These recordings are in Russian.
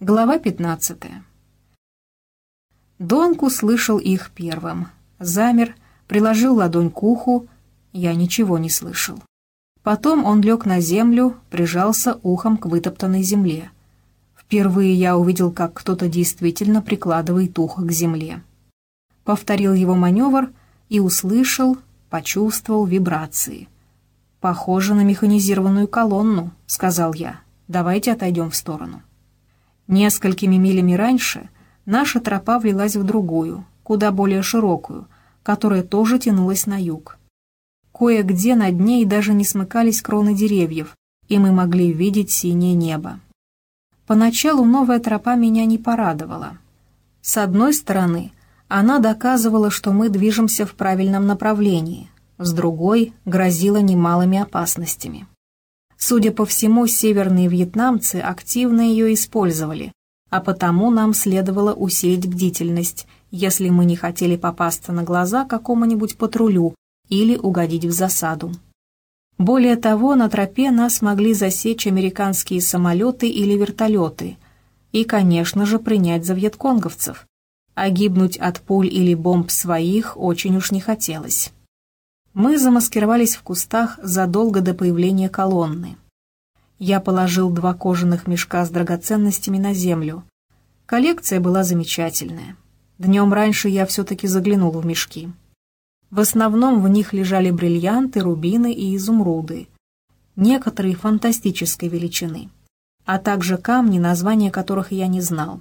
Глава 15. Донг услышал их первым. Замер, приложил ладонь к уху. Я ничего не слышал. Потом он лег на землю, прижался ухом к вытоптанной земле. Впервые я увидел, как кто-то действительно прикладывает ухо к земле. Повторил его маневр и услышал, почувствовал вибрации. «Похоже на механизированную колонну», — сказал я. «Давайте отойдем в сторону». Несколькими милями раньше наша тропа влилась в другую, куда более широкую, которая тоже тянулась на юг. Кое-где над ней даже не смыкались кроны деревьев, и мы могли видеть синее небо. Поначалу новая тропа меня не порадовала. С одной стороны, она доказывала, что мы движемся в правильном направлении, с другой — грозила немалыми опасностями. Судя по всему, северные вьетнамцы активно ее использовали, а потому нам следовало усилить бдительность, если мы не хотели попасться на глаза какому-нибудь патрулю или угодить в засаду. Более того, на тропе нас могли засечь американские самолеты или вертолеты и, конечно же, принять за вьетконговцев. А гибнуть от пуль или бомб своих очень уж не хотелось. Мы замаскировались в кустах задолго до появления колонны. Я положил два кожаных мешка с драгоценностями на землю. Коллекция была замечательная. Днем раньше я все-таки заглянул в мешки. В основном в них лежали бриллианты, рубины и изумруды. Некоторые фантастической величины, а также камни, названия которых я не знал.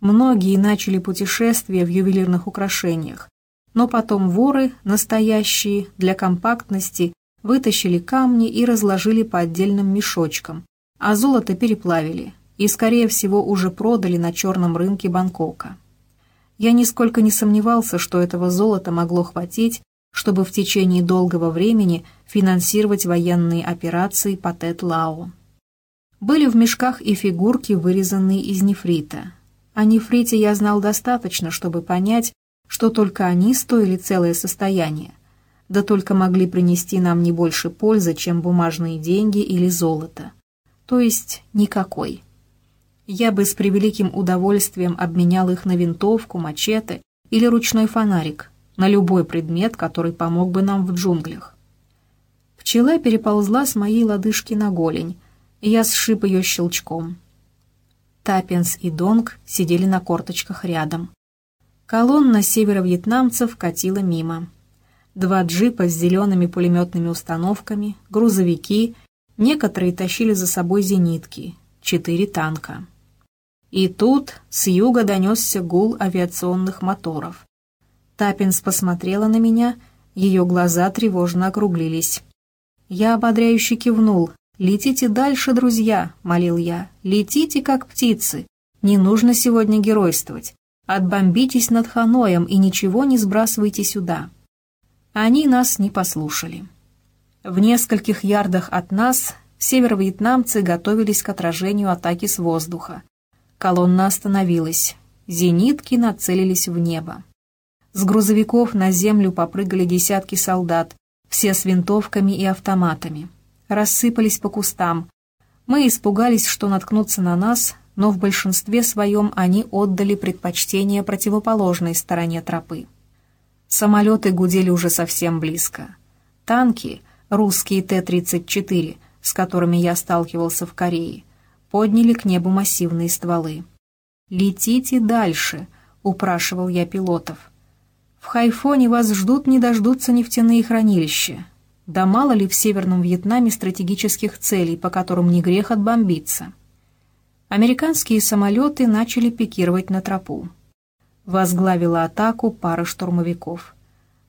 Многие начали путешествие в ювелирных украшениях, но потом воры, настоящие, для компактности, вытащили камни и разложили по отдельным мешочкам, а золото переплавили и, скорее всего, уже продали на черном рынке Бангкока. Я нисколько не сомневался, что этого золота могло хватить, чтобы в течение долгого времени финансировать военные операции по Тет-Лао. Были в мешках и фигурки, вырезанные из нефрита. О нефрите я знал достаточно, чтобы понять, что только они стоили целое состояние, да только могли принести нам не больше пользы, чем бумажные деньги или золото. То есть никакой. Я бы с превеликим удовольствием обменял их на винтовку, мачете или ручной фонарик, на любой предмет, который помог бы нам в джунглях. Пчела переползла с моей лодыжки на голень, и я сшиб ее щелчком. Таппинс и Донг сидели на корточках рядом. Колонна северо-вьетнамцев катила мимо. Два джипа с зелеными пулеметными установками, грузовики, некоторые тащили за собой зенитки, четыре танка. И тут с юга донесся гул авиационных моторов. Таппинс посмотрела на меня, ее глаза тревожно округлились. Я ободряюще кивнул. «Летите дальше, друзья», — молил я. «Летите, как птицы. Не нужно сегодня геройствовать. Отбомбитесь над Ханоем и ничего не сбрасывайте сюда». Они нас не послушали. В нескольких ярдах от нас северо-вьетнамцы готовились к отражению атаки с воздуха. Колонна остановилась. Зенитки нацелились в небо. С грузовиков на землю попрыгали десятки солдат, все с винтовками и автоматами. Рассыпались по кустам. Мы испугались, что наткнутся на нас, но в большинстве своем они отдали предпочтение противоположной стороне тропы. Самолеты гудели уже совсем близко. Танки, русские Т-34, с которыми я сталкивался в Корее, подняли к небу массивные стволы. «Летите дальше», — упрашивал я пилотов. «В Хайфоне вас ждут не дождутся нефтяные хранилища. Да мало ли в Северном Вьетнаме стратегических целей, по которым не грех отбомбиться» американские самолеты начали пикировать на тропу. Возглавила атаку пара штурмовиков.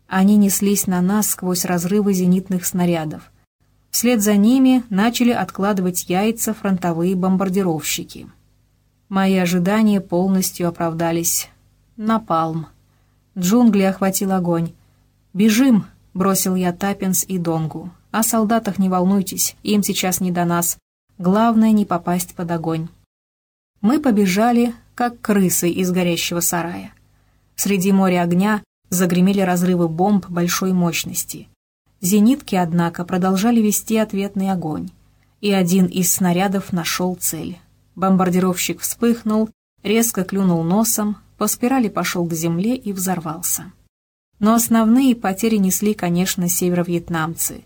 Они неслись на нас сквозь разрывы зенитных снарядов. Вслед за ними начали откладывать яйца фронтовые бомбардировщики. Мои ожидания полностью оправдались. Напалм. Джунгли охватил огонь. «Бежим!» — бросил я Таппинс и Донгу. «О солдатах не волнуйтесь, им сейчас не до нас. Главное — не попасть под огонь». Мы побежали, как крысы из горящего сарая. Среди моря огня загремели разрывы бомб большой мощности. Зенитки, однако, продолжали вести ответный огонь, и один из снарядов нашел цель. Бомбардировщик вспыхнул, резко клюнул носом, по спирали пошел к земле и взорвался. Но основные потери несли, конечно, северо-вьетнамцы.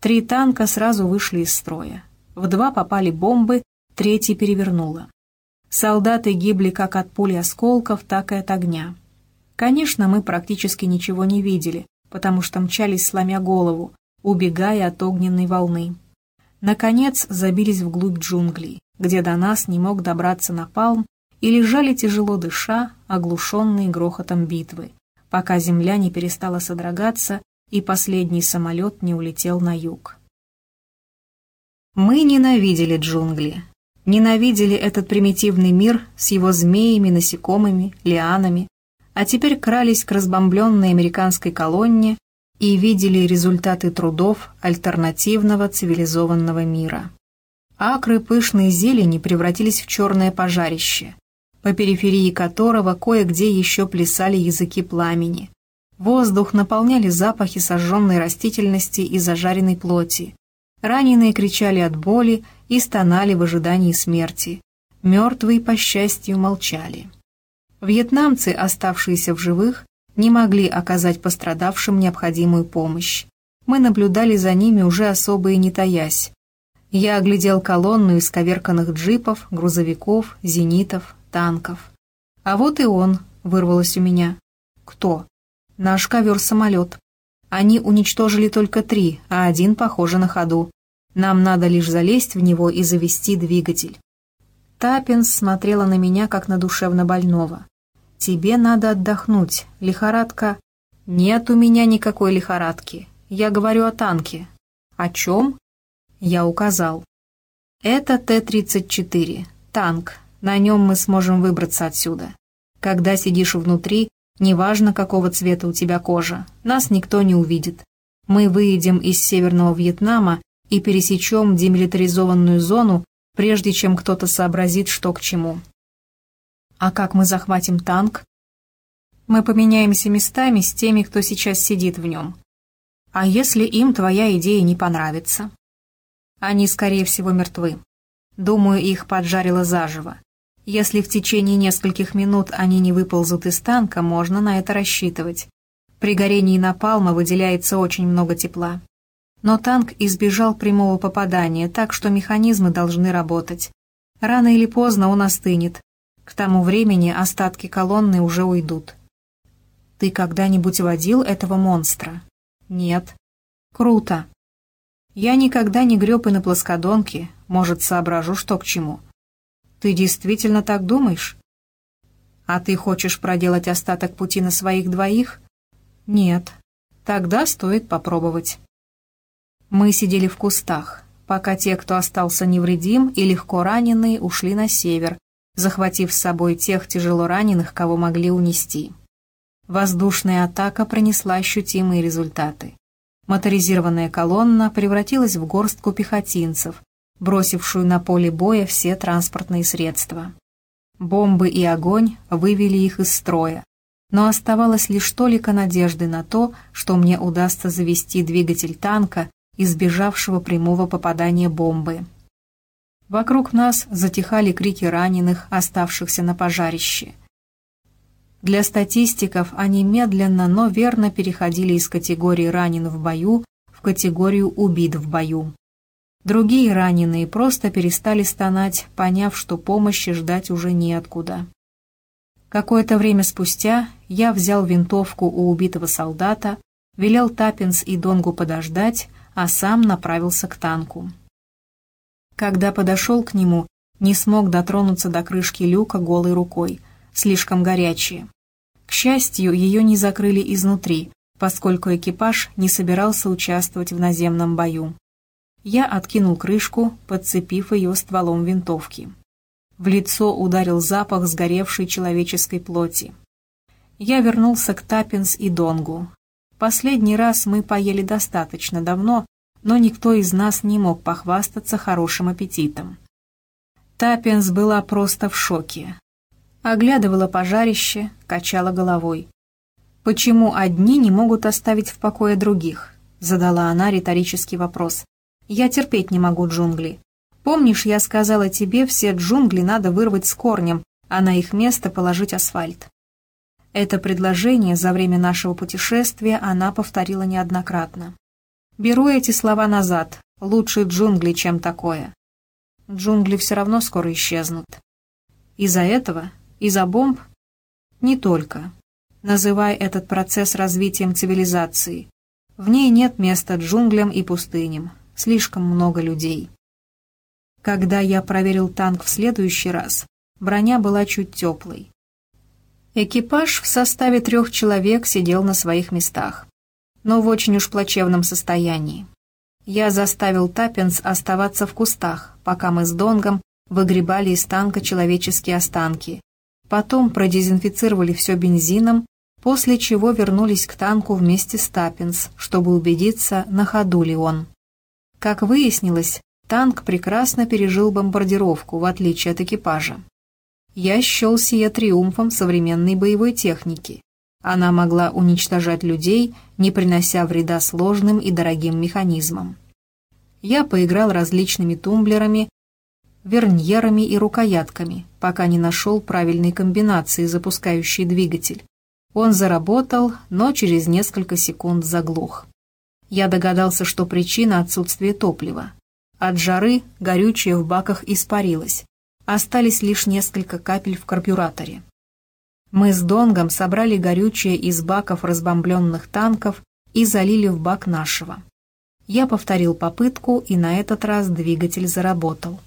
Три танка сразу вышли из строя. В два попали бомбы, третий перевернуло. Солдаты гибли как от пули осколков, так и от огня. Конечно, мы практически ничего не видели, потому что мчались, сломя голову, убегая от огненной волны. Наконец забились вглубь джунглей, где до нас не мог добраться напалм, и лежали тяжело дыша, оглушенные грохотом битвы, пока земля не перестала содрогаться и последний самолет не улетел на юг. Мы ненавидели джунгли, ненавидели этот примитивный мир с его змеями, насекомыми, лианами, а теперь крались к разбомбленной американской колонне и видели результаты трудов альтернативного цивилизованного мира. Акры пышной зелени превратились в черное пожарище, по периферии которого кое-где еще плясали языки пламени. Воздух наполняли запахи сожженной растительности и зажаренной плоти. Раненые кричали от боли и стонали в ожидании смерти. Мертвые, по счастью, молчали. Вьетнамцы, оставшиеся в живых, не могли оказать пострадавшим необходимую помощь. Мы наблюдали за ними уже особо и не таясь. Я оглядел колонну из коверканных джипов, грузовиков, зенитов, танков. А вот и он, вырвалось у меня. Кто? Наш ковер-самолет. Они уничтожили только три, а один, похоже, на ходу. Нам надо лишь залезть в него и завести двигатель. Таппинс смотрела на меня, как на душевно больного. «Тебе надо отдохнуть. Лихорадка...» «Нет у меня никакой лихорадки. Я говорю о танке». «О чем?» Я указал. «Это Т-34. Танк. На нем мы сможем выбраться отсюда. Когда сидишь внутри, неважно, какого цвета у тебя кожа, нас никто не увидит. Мы выйдем из Северного Вьетнама и пересечем демилитаризованную зону, прежде чем кто-то сообразит, что к чему. А как мы захватим танк? Мы поменяемся местами с теми, кто сейчас сидит в нем. А если им твоя идея не понравится? Они, скорее всего, мертвы. Думаю, их поджарило заживо. Если в течение нескольких минут они не выползут из танка, можно на это рассчитывать. При горении напалма выделяется очень много тепла. Но танк избежал прямого попадания, так что механизмы должны работать. Рано или поздно он остынет, к тому времени остатки колонны уже уйдут. Ты когда-нибудь водил этого монстра? Нет. Круто. Я никогда не греб и на плоскодонке, может, соображу, что к чему. Ты действительно так думаешь? А ты хочешь проделать остаток пути на своих двоих? Нет. Тогда стоит попробовать. Мы сидели в кустах, пока те, кто остался невредим и легко раненые, ушли на север, захватив с собой тех тяжело раненых, кого могли унести. Воздушная атака принесла ощутимые результаты. Моторизированная колонна превратилась в горстку пехотинцев, бросившую на поле боя все транспортные средства. Бомбы и огонь вывели их из строя, но оставалось лишь толика надежды на то, что мне удастся завести двигатель танка, избежавшего прямого попадания бомбы. Вокруг нас затихали крики раненых, оставшихся на пожарище. Для статистиков они медленно, но верно переходили из категории «ранен в бою» в категорию «убит в бою». Другие раненые просто перестали стонать, поняв, что помощи ждать уже неоткуда. Какое-то время спустя я взял винтовку у убитого солдата, велел Таппинс и Донгу подождать, а сам направился к танку. Когда подошел к нему, не смог дотронуться до крышки люка голой рукой, слишком горячие. К счастью, ее не закрыли изнутри, поскольку экипаж не собирался участвовать в наземном бою. Я откинул крышку, подцепив ее стволом винтовки. В лицо ударил запах сгоревшей человеческой плоти. Я вернулся к Таппинс и Донгу. Последний раз мы поели достаточно давно, но никто из нас не мог похвастаться хорошим аппетитом. Таппинс была просто в шоке. Оглядывала пожарище, качала головой. «Почему одни не могут оставить в покое других?» — задала она риторический вопрос. «Я терпеть не могу джунгли. Помнишь, я сказала тебе, все джунгли надо вырвать с корнем, а на их место положить асфальт. Это предложение за время нашего путешествия она повторила неоднократно. Беру эти слова назад. Лучше джунгли, чем такое. Джунгли все равно скоро исчезнут. Из-за этого? Из-за бомб? Не только. Называй этот процесс развитием цивилизации. В ней нет места джунглям и пустыням. Слишком много людей. Когда я проверил танк в следующий раз, броня была чуть теплой. Экипаж в составе трех человек сидел на своих местах, но в очень уж плачевном состоянии. Я заставил Таппинс оставаться в кустах, пока мы с Донгом выгребали из танка человеческие останки. Потом продезинфицировали все бензином, после чего вернулись к танку вместе с Таппинс, чтобы убедиться, на ходу ли он. Как выяснилось, танк прекрасно пережил бомбардировку, в отличие от экипажа. Я счел сие триумфом современной боевой техники. Она могла уничтожать людей, не принося вреда сложным и дорогим механизмам. Я поиграл различными тумблерами, верньерами и рукоятками, пока не нашел правильной комбинации, запускающей двигатель. Он заработал, но через несколько секунд заглох. Я догадался, что причина отсутствия топлива. От жары горючее в баках испарилось. Остались лишь несколько капель в карбюраторе. Мы с Донгом собрали горючее из баков разбомбленных танков и залили в бак нашего. Я повторил попытку, и на этот раз двигатель заработал.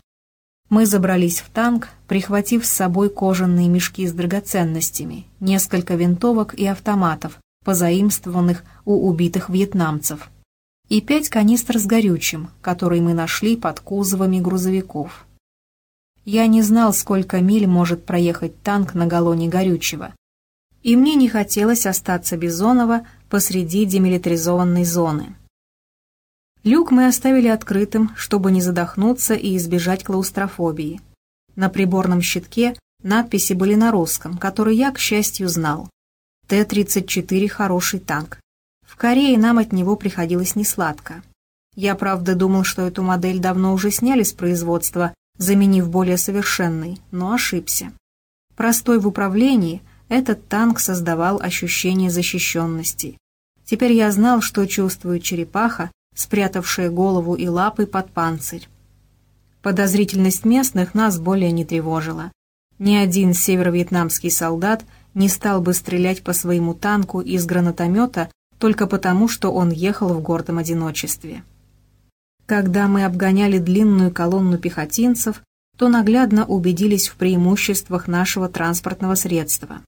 Мы забрались в танк, прихватив с собой кожаные мешки с драгоценностями, несколько винтовок и автоматов, позаимствованных у убитых вьетнамцев, и пять канистр с горючим, которые мы нашли под кузовами грузовиков. Я не знал, сколько миль может проехать танк на галлоне горючего. И мне не хотелось остаться Бизонова посреди демилитаризованной зоны. Люк мы оставили открытым, чтобы не задохнуться и избежать клаустрофобии. На приборном щитке надписи были на русском, который я, к счастью, знал. Т-34 хороший танк. В Корее нам от него приходилось несладко. Я, правда, думал, что эту модель давно уже сняли с производства, заменив более совершенный, но ошибся. Простой в управлении, этот танк создавал ощущение защищенности. Теперь я знал, что чувствует черепаха, спрятавшая голову и лапы под панцирь. Подозрительность местных нас более не тревожила. Ни один северо-вьетнамский солдат не стал бы стрелять по своему танку из гранатомета только потому, что он ехал в гордом одиночестве. Когда мы обгоняли длинную колонну пехотинцев, то наглядно убедились в преимуществах нашего транспортного средства.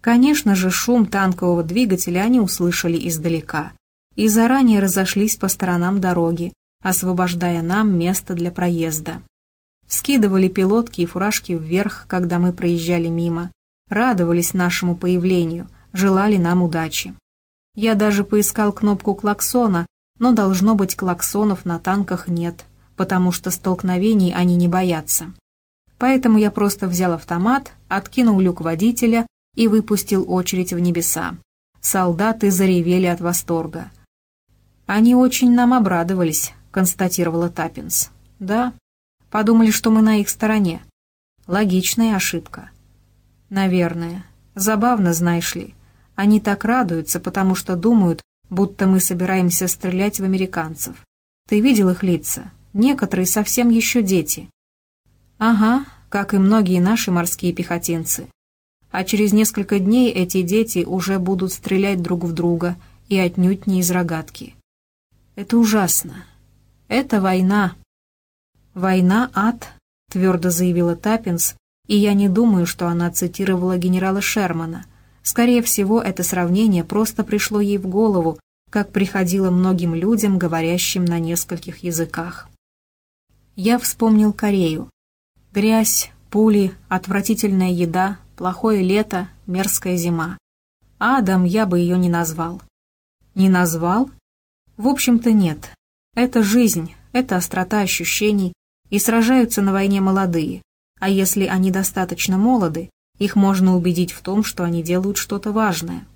Конечно же, шум танкового двигателя они услышали издалека и заранее разошлись по сторонам дороги, освобождая нам место для проезда. Скидывали пилотки и фуражки вверх, когда мы проезжали мимо, радовались нашему появлению, желали нам удачи. Я даже поискал кнопку клаксона, но, должно быть, клаксонов на танках нет, потому что столкновений они не боятся. Поэтому я просто взял автомат, откинул люк водителя и выпустил очередь в небеса. Солдаты заревели от восторга. «Они очень нам обрадовались», — констатировала Таппинс. «Да, подумали, что мы на их стороне. Логичная ошибка». «Наверное. Забавно, знаешь ли. Они так радуются, потому что думают, будто мы собираемся стрелять в американцев. Ты видел их лица? Некоторые совсем еще дети. Ага, как и многие наши морские пехотинцы. А через несколько дней эти дети уже будут стрелять друг в друга и отнюдь не из рогатки. Это ужасно. Это война. Война — ад, твердо заявила Таппинс, и я не думаю, что она цитировала генерала Шермана. Скорее всего, это сравнение просто пришло ей в голову, как приходило многим людям, говорящим на нескольких языках. Я вспомнил Корею. Грязь, пули, отвратительная еда, плохое лето, мерзкая зима. Адам я бы ее не назвал. Не назвал? В общем-то нет. Это жизнь, это острота ощущений, и сражаются на войне молодые. А если они достаточно молоды, их можно убедить в том, что они делают что-то важное.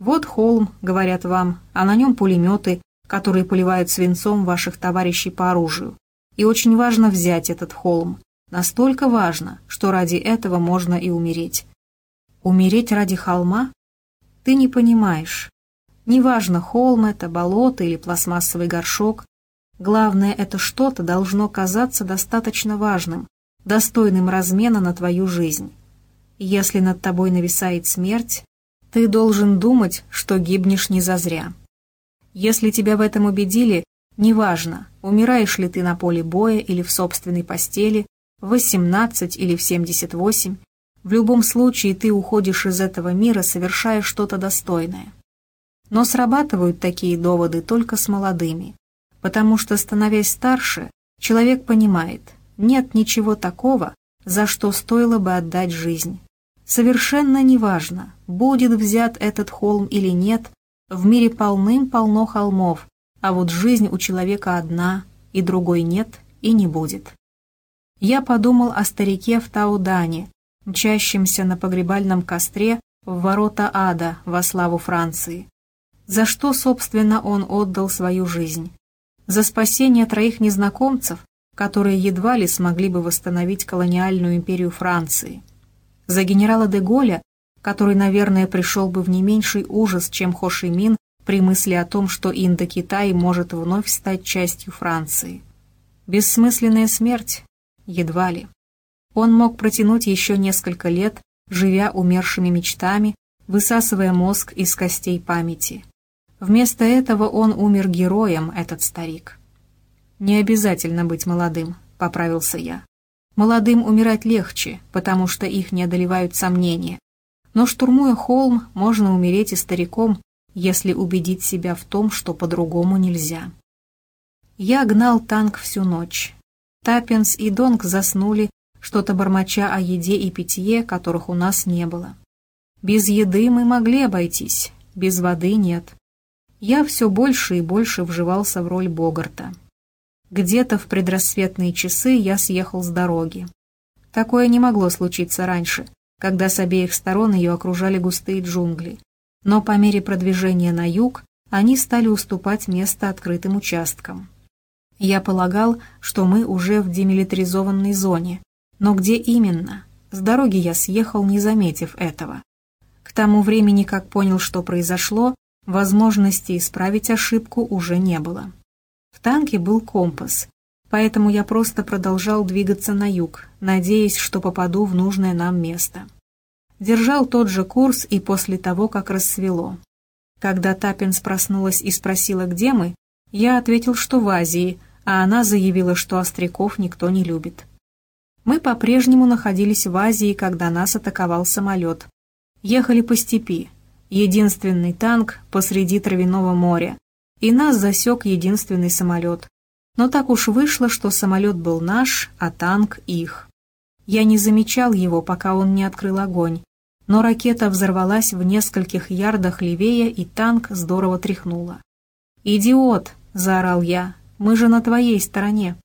Вот холм, говорят вам, а на нем пулеметы, которые поливают свинцом ваших товарищей по оружию. И очень важно взять этот холм. Настолько важно, что ради этого можно и умереть. Умереть ради холма? Ты не понимаешь. Неважно, холм это, болото или пластмассовый горшок. Главное, это что-то должно казаться достаточно важным, достойным размена на твою жизнь. Если над тобой нависает смерть, ты должен думать, что гибнешь не зазря. Если тебя в этом убедили, неважно, умираешь ли ты на поле боя или в собственной постели, в 18 или в 78, в любом случае ты уходишь из этого мира, совершая что-то достойное. Но срабатывают такие доводы только с молодыми, потому что, становясь старше, человек понимает, нет ничего такого, за что стоило бы отдать жизнь. Совершенно неважно, будет взят этот холм или нет, в мире полным-полно холмов, а вот жизнь у человека одна, и другой нет и не будет. Я подумал о старике в Таудане, мчащемся на погребальном костре в ворота ада во славу Франции. За что, собственно, он отдал свою жизнь? За спасение троих незнакомцев, которые едва ли смогли бы восстановить колониальную империю Франции. За генерала де Голля, который, наверное, пришел бы в не меньший ужас, чем Хо Ши Мин при мысли о том, что Индокитай может вновь стать частью Франции. Бессмысленная смерть? Едва ли. Он мог протянуть еще несколько лет, живя умершими мечтами, высасывая мозг из костей памяти. Вместо этого он умер героем, этот старик. «Не обязательно быть молодым», — поправился я. «Молодым умирать легче, потому что их не одолевают сомнения. Но штурмуя холм, можно умереть и стариком, если убедить себя в том, что по-другому нельзя». Я гнал танк всю ночь. Таппинс и Донг заснули, что-то бормоча о еде и питье, которых у нас не было. Без еды мы могли обойтись, без воды нет. Я все больше и больше вживался в роль Богарта. Где-то в предрассветные часы я съехал с дороги. Такое не могло случиться раньше, когда с обеих сторон ее окружали густые джунгли. Но по мере продвижения на юг они стали уступать место открытым участкам. Я полагал, что мы уже в демилитаризованной зоне, но где именно? С дороги я съехал, не заметив этого. К тому времени, как понял, что произошло, возможности исправить ошибку уже не было. Танке был компас, поэтому я просто продолжал двигаться на юг, надеясь, что попаду в нужное нам место. Держал тот же курс и после того, как рассвело. Когда Таппинс проснулась и спросила, где мы, я ответил, что в Азии, а она заявила, что остряков никто не любит. Мы по-прежнему находились в Азии, когда нас атаковал самолет. Ехали по степи. Единственный танк посреди травяного моря, и нас засек единственный самолет. Но так уж вышло, что самолет был наш, а танк их. Я не замечал его, пока он не открыл огонь, но ракета взорвалась в нескольких ярдах левее, и танк здорово тряхнуло. «Идиот!» — заорал я. «Мы же на твоей стороне.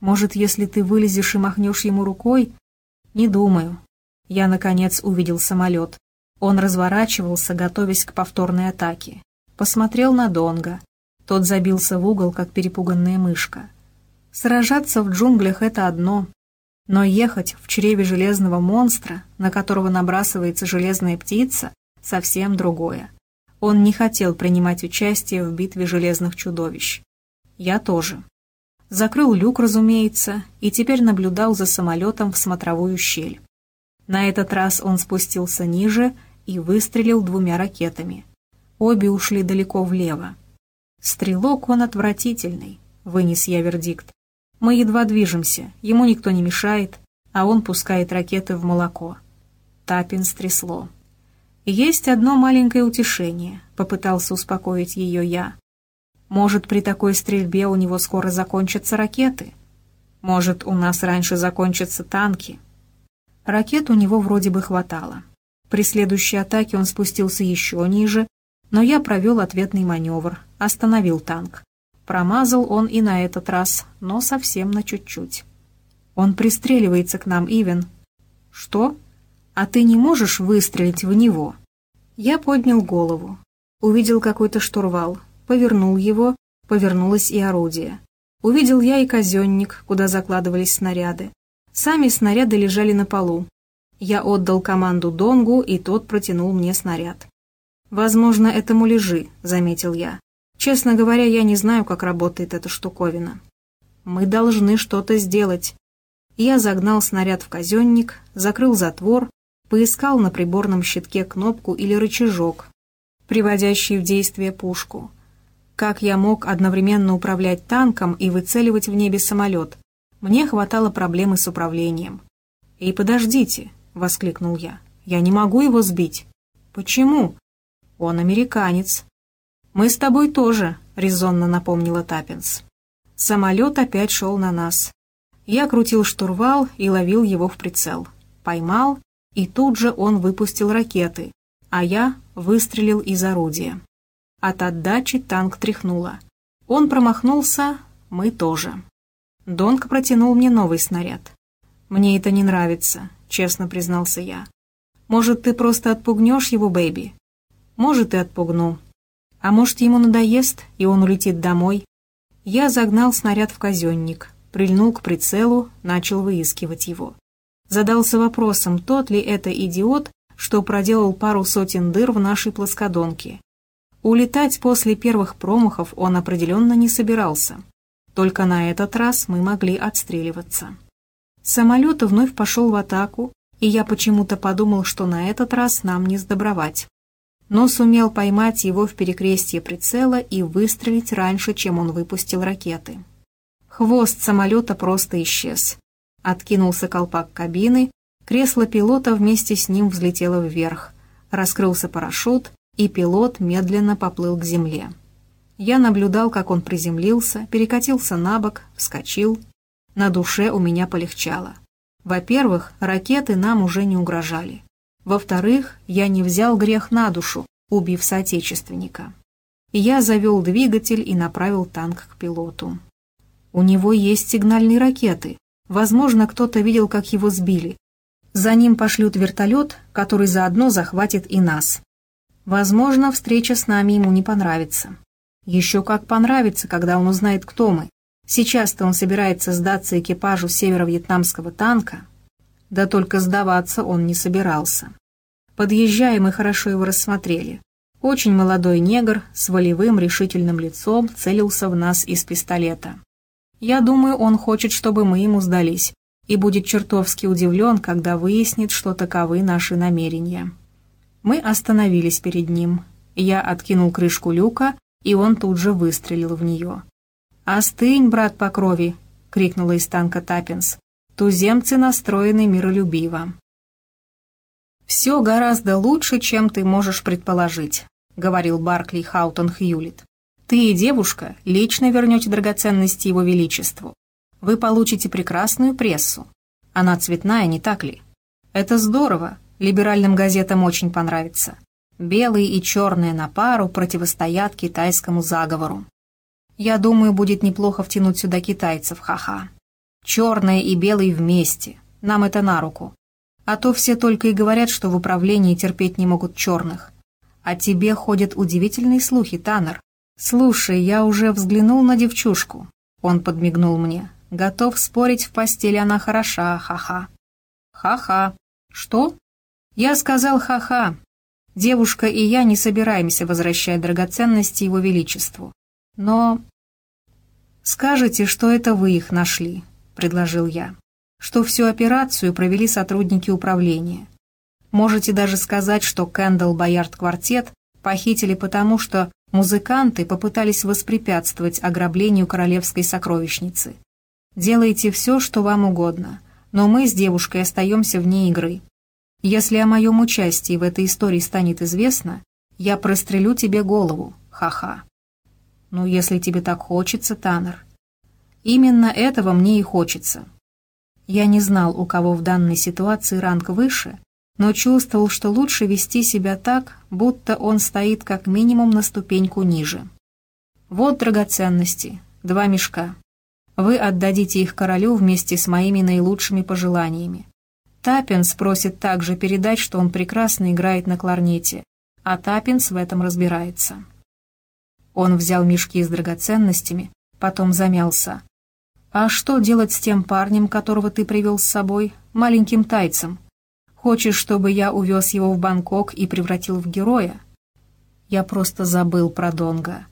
Может, если ты вылезешь и махнешь ему рукой?» «Не думаю». Я, наконец, увидел самолет. Он разворачивался, готовясь к повторной атаке. Посмотрел на Донга. Тот забился в угол, как перепуганная мышка. Сражаться в джунглях — это одно, но ехать в чреве железного монстра, на которого набрасывается железная птица, совсем другое. Он не хотел принимать участие в битве железных чудовищ. Я тоже. Закрыл люк, разумеется, и теперь наблюдал за самолетом в смотровую щель. На этот раз он спустился ниже и выстрелил двумя ракетами. Обе ушли далеко влево. «Стрелок он отвратительный», — вынес я вердикт. «Мы едва движемся, ему никто не мешает, а он пускает ракеты в молоко». Тапин стрясло. «Есть одно маленькое утешение», — попытался успокоить ее я. «Может, при такой стрельбе у него скоро закончатся ракеты? Может, у нас раньше закончатся танки?» Ракет у него вроде бы хватало. При следующей атаке он спустился еще ниже, но я провел ответный маневр, остановил танк. Промазал он и на этот раз, но совсем на чуть-чуть. Он пристреливается к нам, Ивен. Что? А ты не можешь выстрелить в него? Я поднял голову. Увидел какой-то штурвал, повернул его, повернулось и орудие. Увидел я и казенник, куда закладывались снаряды. Сами снаряды лежали на полу. Я отдал команду Донгу, и тот протянул мне снаряд. «Возможно, это муляжи», — заметил я. «Честно говоря, я не знаю, как работает эта штуковина». «Мы должны что-то сделать». Я загнал снаряд в казенник, закрыл затвор, поискал на приборном щитке кнопку или рычажок, приводящий в действие пушку. Как я мог одновременно управлять танком и выцеливать в небе самолет? Мне хватало проблемы с управлением. «И подождите», — воскликнул я, — «я не могу его сбить». «Почему?» «Он американец». «Мы с тобой тоже», — резонно напомнила Таппинс. Самолет опять шел на нас. Я крутил штурвал и ловил его в прицел. Поймал, и тут же он выпустил ракеты, а я выстрелил из орудия. От отдачи танк тряхнуло. Он промахнулся, мы тоже. Донг протянул мне новый снаряд. «Мне это не нравится», — честно признался я. «Может, ты просто отпугнешь его, бэйби?» «Может, и отпугну. А может, ему надоест, и он улетит домой?» Я загнал снаряд в казенник, прильнул к прицелу, начал выискивать его. Задался вопросом, тот ли это идиот, что проделал пару сотен дыр в нашей плоскодонке. Улетать после первых промахов он определенно не собирался. Только на этот раз мы могли отстреливаться. Самолет вновь пошел в атаку, и я почему-то подумал, что на этот раз нам не сдобровать. Но сумел поймать его в перекрестье прицела и выстрелить раньше, чем он выпустил ракеты. Хвост самолета просто исчез. Откинулся колпак кабины, кресло пилота вместе с ним взлетело вверх. Раскрылся парашют, и пилот медленно поплыл к земле. Я наблюдал, как он приземлился, перекатился на бок, вскочил. На душе у меня полегчало. Во-первых, ракеты нам уже не угрожали. Во-вторых, я не взял грех на душу, убив соотечественника. Я завел двигатель и направил танк к пилоту. У него есть сигнальные ракеты. Возможно, кто-то видел, как его сбили. За ним пошлют вертолет, который заодно захватит и нас. Возможно, встреча с нами ему не понравится. Еще как понравится, когда он узнает, кто мы. Сейчас-то он собирается сдаться экипажу северо-вьетнамского танка. Да только сдаваться он не собирался. Подъезжая, мы хорошо его рассмотрели. Очень молодой негр с волевым решительным лицом целился в нас из пистолета. Я думаю, он хочет, чтобы мы ему сдались, и будет чертовски удивлен, когда выяснит, что таковы наши намерения. Мы остановились перед ним. Я откинул крышку люка, и он тут же выстрелил в нее. «Остынь, брат по крови!» — крикнула из танка Таппинс. «Туземцы настроены миролюбиво». «Все гораздо лучше, чем ты можешь предположить», — говорил Баркли Хаутон Хьюлит. «Ты и девушка лично вернете драгоценности его величеству. Вы получите прекрасную прессу. Она цветная, не так ли? Это здорово, Либеральным газетам очень понравится. Белые и черные на пару противостоят китайскому заговору. Я думаю, будет неплохо втянуть сюда китайцев, ха-ха. Черные и белые вместе. Нам это на руку. А то все только и говорят, что в управлении терпеть не могут черных. А тебе ходят удивительные слухи, Таннер. Слушай, я уже взглянул на девчушку. Он подмигнул мне. Готов спорить, в постели она хороша, ха-ха. Ха-ха. Что? Я сказал «ха-ха». Девушка и я не собираемся возвращать драгоценности его величеству. Но... «Скажите, что это вы их нашли», — предложил я. «Что всю операцию провели сотрудники управления. Можете даже сказать, что Кэндалл Боярд Квартет похитили потому, что музыканты попытались воспрепятствовать ограблению королевской сокровищницы. Делайте все, что вам угодно, но мы с девушкой остаемся вне игры. Если о моем участии в этой истории станет известно, я прострелю тебе голову, ха-ха. Ну, если тебе так хочется, Таннер. Именно этого мне и хочется. Я не знал, у кого в данной ситуации ранг выше, но чувствовал, что лучше вести себя так, будто он стоит как минимум на ступеньку ниже. Вот драгоценности, два мешка. Вы отдадите их королю вместе с моими наилучшими пожеланиями. Таппинс просит также передать, что он прекрасно играет на кларнете, а Таппинс в этом разбирается. Он взял мешки с драгоценностями, потом замялся. «А что делать с тем парнем, которого ты привел с собой, маленьким тайцем? Хочешь, чтобы я увез его в Бангкок и превратил в героя?» Я просто забыл про Донга.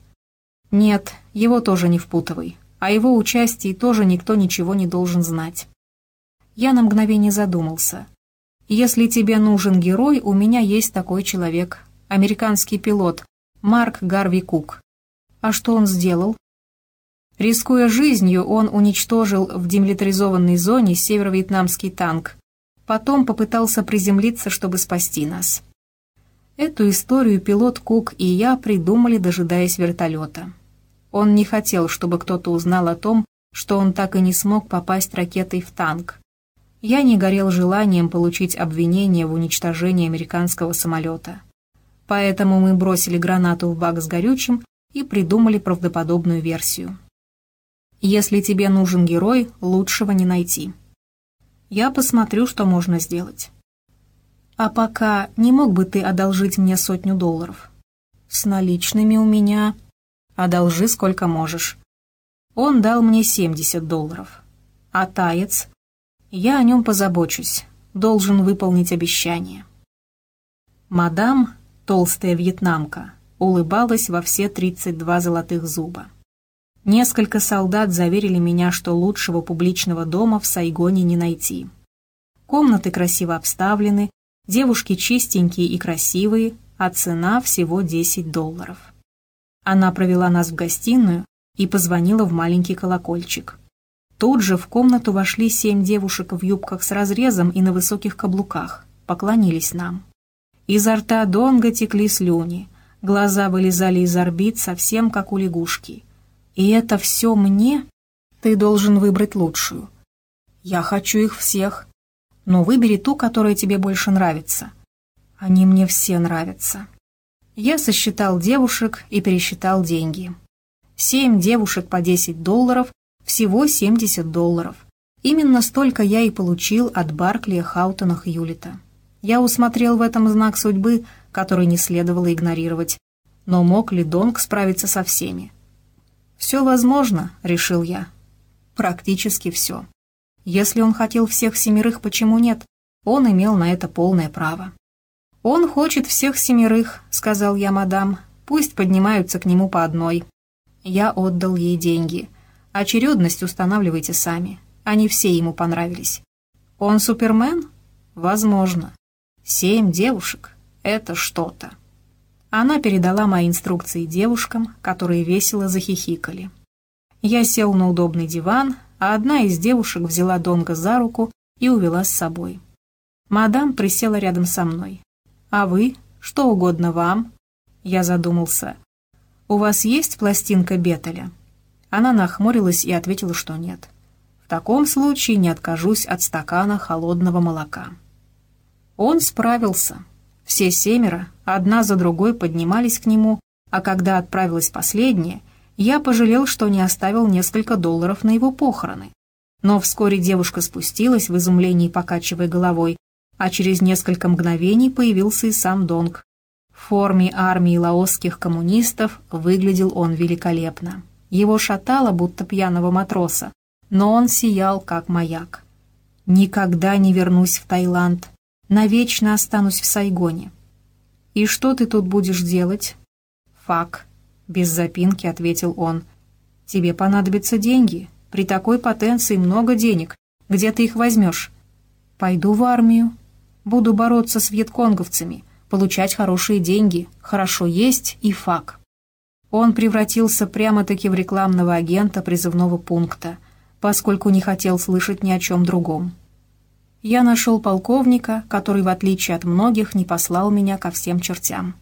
«Нет, его тоже не впутывай. О его участии тоже никто ничего не должен знать». Я на мгновение задумался. «Если тебе нужен герой, у меня есть такой человек. Американский пилот, Марк Гарви Кук. А что он сделал?» Рискуя жизнью, он уничтожил в демилитаризованной зоне северо-вьетнамский танк. Потом попытался приземлиться, чтобы спасти нас. Эту историю пилот Кук и я придумали, дожидаясь вертолета. Он не хотел, чтобы кто-то узнал о том, что он так и не смог попасть ракетой в танк. Я не горел желанием получить обвинение в уничтожении американского самолета. Поэтому мы бросили гранату в бак с горючим и придумали правдоподобную версию. Если тебе нужен герой, лучшего не найти. Я посмотрю, что можно сделать. А пока не мог бы ты одолжить мне сотню долларов? С наличными у меня Одолжи сколько можешь. Он дал мне 70 долларов. А таец? Я о нем позабочусь. Должен выполнить обещание. Мадам, толстая вьетнамка, улыбалась во все 32 золотых зуба. Несколько солдат заверили меня, что лучшего публичного дома в Сайгоне не найти. Комнаты красиво обставлены, девушки чистенькие и красивые, а цена всего 10 долларов. Она провела нас в гостиную и позвонила в маленький колокольчик. Тут же в комнату вошли семь девушек в юбках с разрезом и на высоких каблуках, поклонились нам. Изо рта Донга текли слюни, глаза вылезали из орбит совсем как у лягушки. «И это все мне? Ты должен выбрать лучшую». «Я хочу их всех. Но выбери ту, которая тебе больше нравится». «Они мне все нравятся». Я сосчитал девушек и пересчитал деньги. Семь девушек по 10 долларов, всего 70 долларов. Именно столько я и получил от Барклия, Хаутона, Хьюлита. Я усмотрел в этом знак судьбы, который не следовало игнорировать. Но мог ли Донг справиться со всеми? «Все возможно», — решил я. Практически все. Если он хотел всех семерых, почему нет? Он имел на это полное право. «Он хочет всех семерых», — сказал я мадам. «Пусть поднимаются к нему по одной». Я отдал ей деньги. Очередность устанавливайте сами. Они все ему понравились. «Он Супермен?» «Возможно. Семь девушек — это что-то». Она передала мои инструкции девушкам, которые весело захихикали. Я сел на удобный диван, а одна из девушек взяла Донга за руку и увела с собой. Мадам присела рядом со мной. «А вы? Что угодно вам?» Я задумался. «У вас есть пластинка Бетеля?» Она нахмурилась и ответила, что нет. «В таком случае не откажусь от стакана холодного молока». Он справился. Все семеро, одна за другой, поднимались к нему, а когда отправилась последняя, я пожалел, что не оставил несколько долларов на его похороны. Но вскоре девушка спустилась в изумлении, покачивая головой, а через несколько мгновений появился и сам Донг. В форме армии лаосских коммунистов выглядел он великолепно. Его шатало, будто пьяного матроса, но он сиял, как маяк. «Никогда не вернусь в Таиланд. Навечно останусь в Сайгоне». «И что ты тут будешь делать?» «Фак», — без запинки ответил он. «Тебе понадобятся деньги. При такой потенции много денег. Где ты их возьмешь?» «Пойду в армию», Буду бороться с вьетконговцами, получать хорошие деньги, хорошо есть и фак. Он превратился прямо-таки в рекламного агента призывного пункта, поскольку не хотел слышать ни о чем другом. Я нашел полковника, который, в отличие от многих, не послал меня ко всем чертям.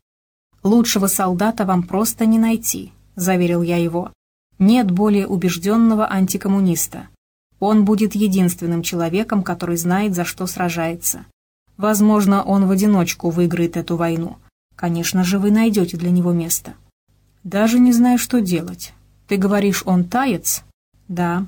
«Лучшего солдата вам просто не найти», — заверил я его. «Нет более убежденного антикоммуниста. Он будет единственным человеком, который знает, за что сражается. Возможно, он в одиночку выиграет эту войну. Конечно же, вы найдете для него место. Даже не знаю, что делать. Ты говоришь, он таец? Да.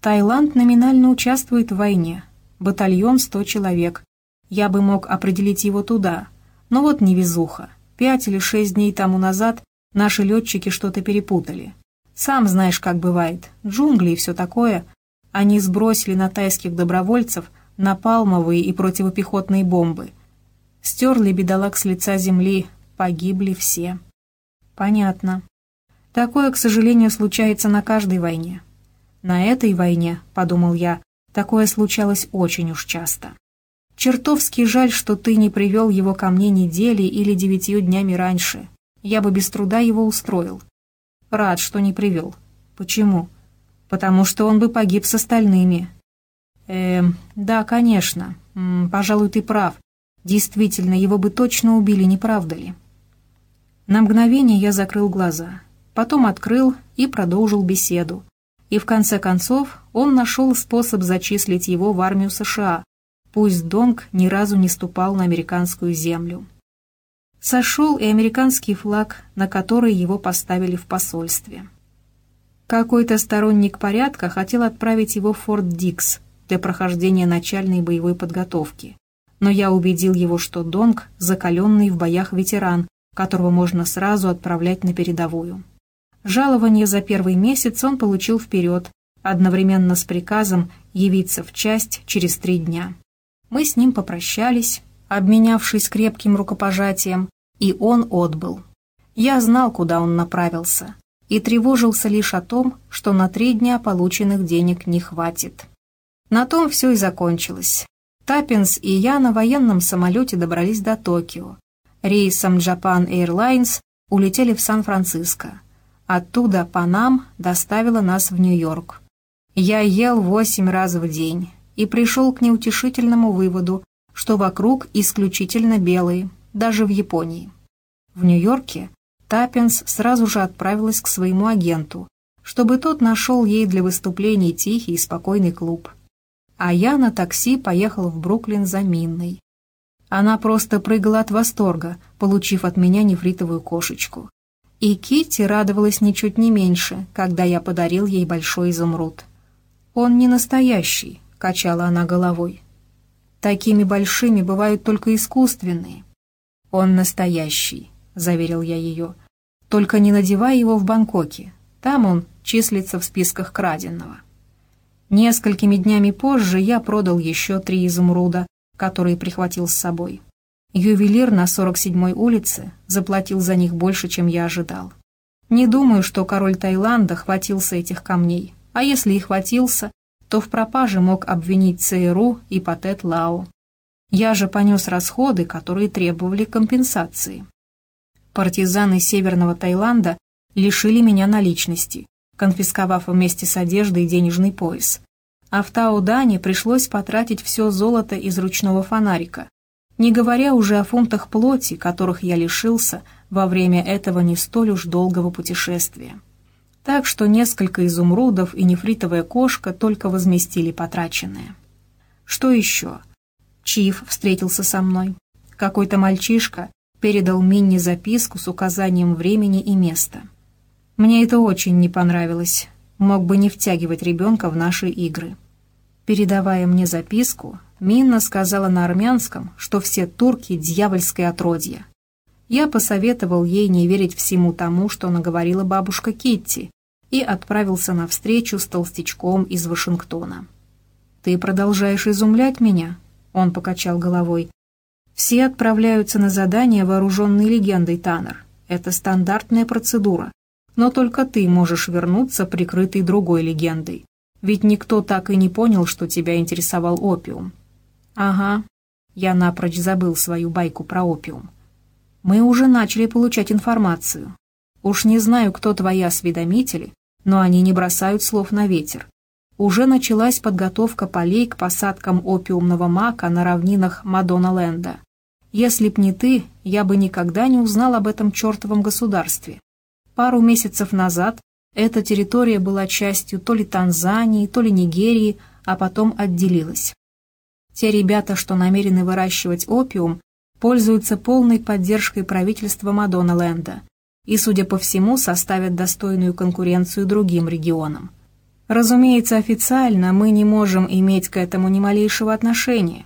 Таиланд номинально участвует в войне. Батальон 100 человек. Я бы мог определить его туда. Но вот невезуха. Пять или шесть дней тому назад наши летчики что-то перепутали. Сам знаешь, как бывает. Джунгли и все такое. Они сбросили на тайских добровольцев напалмовые и противопехотные бомбы. Стерли бедолаг с лица земли, погибли все. Понятно. Такое, к сожалению, случается на каждой войне. На этой войне, подумал я, такое случалось очень уж часто. Чертовски жаль, что ты не привел его ко мне недели или девятью днями раньше. Я бы без труда его устроил. Рад, что не привел. Почему? Потому что он бы погиб с остальными. Эм, да, конечно. М, пожалуй, ты прав. Действительно, его бы точно убили, не правда ли? На мгновение я закрыл глаза, потом открыл и продолжил беседу. И в конце концов он нашел способ зачислить его в армию США, пусть Донг ни разу не ступал на американскую землю. Сошел и американский флаг, на который его поставили в посольстве. Какой-то сторонник порядка хотел отправить его в Форт Дикс для прохождения начальной боевой подготовки. Но я убедил его, что Донг – закаленный в боях ветеран, которого можно сразу отправлять на передовую. Жалование за первый месяц он получил вперед, одновременно с приказом явиться в часть через три дня. Мы с ним попрощались, обменявшись крепким рукопожатием, и он отбыл. Я знал, куда он направился, и тревожился лишь о том, что на три дня полученных денег не хватит. На том все и закончилось. Таппинс и я на военном самолете добрались до Токио. Рейсом Japan Airlines улетели в Сан-Франциско. Оттуда Панам доставила нас в Нью-Йорк. Я ел восемь раз в день, и пришел к неутешительному выводу, что вокруг исключительно белые, даже в Японии. В Нью-Йорке Таппинс сразу же отправилась к своему агенту, чтобы тот нашел ей для выступлений тихий и спокойный клуб. А я на такси поехал в Бруклин за Минной. Она просто прыгала от восторга, получив от меня нефритовую кошечку. И Китти радовалась ничуть не меньше, когда я подарил ей большой изумруд. Он не настоящий, качала она головой. «Такими большими бывают только искусственные». «Он настоящий», — заверил я ее. «Только не надевай его в Бангкоке. Там он числится в списках краденного». Несколькими днями позже я продал еще три изумруда, которые прихватил с собой. Ювелир на 47-й улице заплатил за них больше, чем я ожидал. Не думаю, что король Таиланда хватился этих камней, а если и хватился, то в пропаже мог обвинить ЦРУ и Патет Лао. Я же понес расходы, которые требовали компенсации. Партизаны Северного Таиланда лишили меня наличности, конфисковав вместе с одеждой денежный пояс. А в Таудане пришлось потратить все золото из ручного фонарика, не говоря уже о фунтах плоти, которых я лишился во время этого не столь уж долгого путешествия так что несколько изумрудов и нефритовая кошка только возместили потраченное. Что еще? Чиф встретился со мной. Какой-то мальчишка передал Минни записку с указанием времени и места. Мне это очень не понравилось. Мог бы не втягивать ребенка в наши игры. Передавая мне записку, Минна сказала на армянском, что все турки — дьявольское отродье. Я посоветовал ей не верить всему тому, что наговорила бабушка Китти, и отправился на встречу с толстячком из Вашингтона. «Ты продолжаешь изумлять меня?» — он покачал головой. «Все отправляются на задание вооруженной легендой, Таннер. Это стандартная процедура. Но только ты можешь вернуться прикрытой другой легендой. Ведь никто так и не понял, что тебя интересовал опиум». «Ага». Я напрочь забыл свою байку про опиум. «Мы уже начали получать информацию. Уж не знаю, кто твои осведомители, но они не бросают слов на ветер. Уже началась подготовка полей к посадкам опиумного мака на равнинах Мадонна-Ленда. Если б не ты, я бы никогда не узнал об этом чертовом государстве. Пару месяцев назад эта территория была частью то ли Танзании, то ли Нигерии, а потом отделилась. Те ребята, что намерены выращивать опиум, пользуются полной поддержкой правительства Мадонна-Ленда – и, судя по всему, составят достойную конкуренцию другим регионам. Разумеется, официально мы не можем иметь к этому ни малейшего отношения.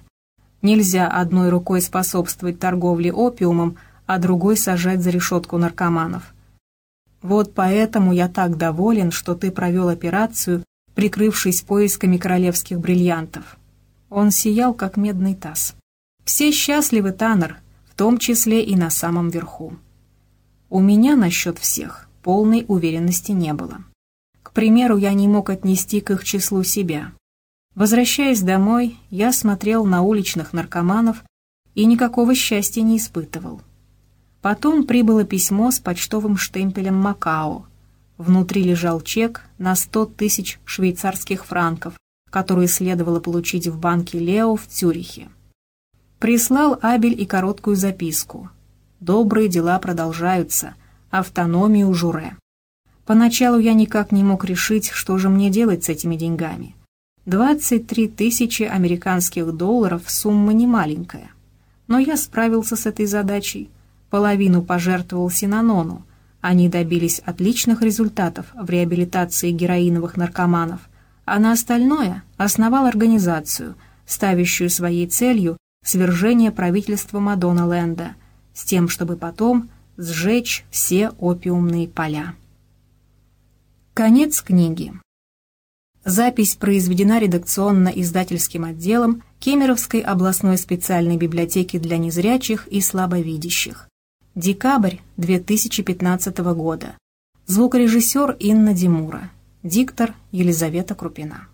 Нельзя одной рукой способствовать торговле опиумом, а другой сажать за решетку наркоманов. Вот поэтому я так доволен, что ты провел операцию прикрывшись поисками королевских бриллиантов. Он сиял, как медный таз. Все счастливы, Таннер, в том числе и на самом верху. У меня насчет всех полной уверенности не было. К примеру, я не мог отнести к их числу себя. Возвращаясь домой, я смотрел на уличных наркоманов и никакого счастья не испытывал. Потом прибыло письмо с почтовым штемпелем Макао. Внутри лежал чек на 100 тысяч швейцарских франков, которые следовало получить в банке Лео в Цюрихе. Прислал Абель и короткую записку. «Добрые дела продолжаются. Автономию Журе». Поначалу я никак не мог решить, что же мне делать с этими деньгами. 23 тысячи американских долларов – сумма немаленькая. Но я справился с этой задачей. Половину пожертвовал Синанону. Они добились отличных результатов в реабилитации героиновых наркоманов, а на остальное основал организацию, ставящую своей целью свержение правительства Мадонна Ленда, с тем, чтобы потом сжечь все опиумные поля. Конец книги. Запись произведена редакционно-издательским отделом Кемеровской областной специальной библиотеки для незрячих и слабовидящих. Декабрь 2015 года. Звукорежиссер Инна Димура. Диктор Елизавета Крупина.